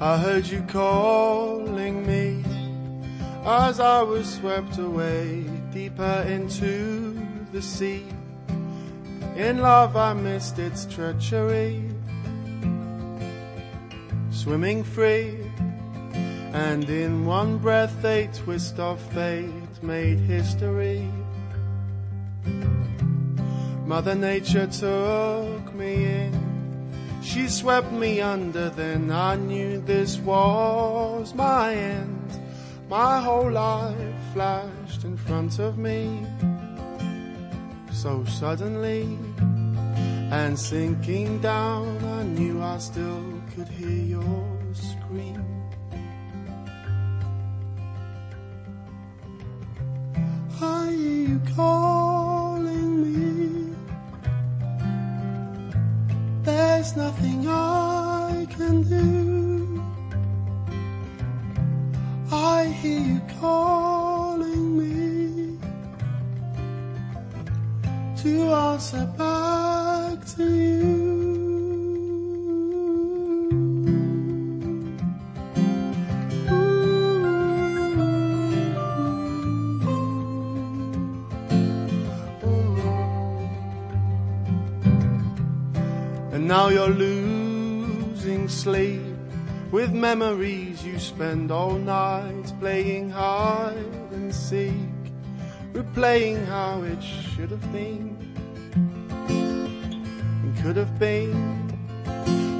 I heard you calling me as I was swept away deeper into the sea. In love, I missed its treachery, swimming free, and in one breath, a twist of fate made history. Mother Nature took me in. She swept me under, then I knew this was my end. My whole life flashed in front of me so suddenly. And sinking down, I knew I still could hear your scream. There's nothing I can do. I hear you calling me to answer back now you're losing sleep with memories you spend all night playing hide and seek, replaying how it should have been and could have been.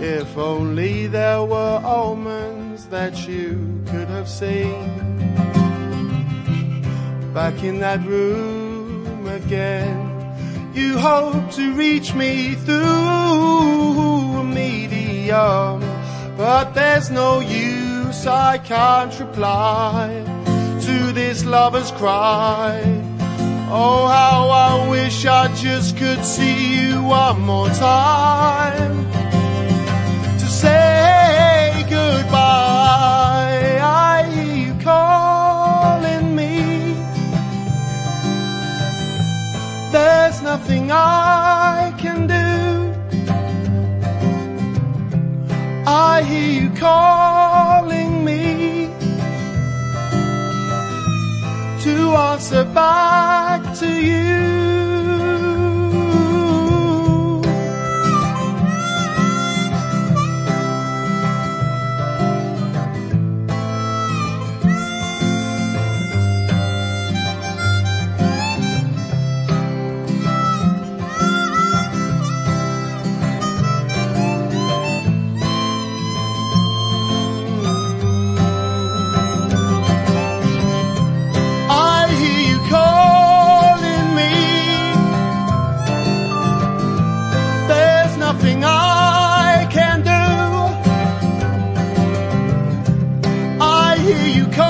If only there were omens that you could have seen. Back in that room again, you hope to reach me through a medium, but there's no use, I can't reply to this lover's cry. Oh, how I wish I just could see you one more time nothing I can do. I hear you calling me to answer back to you. Hear you calling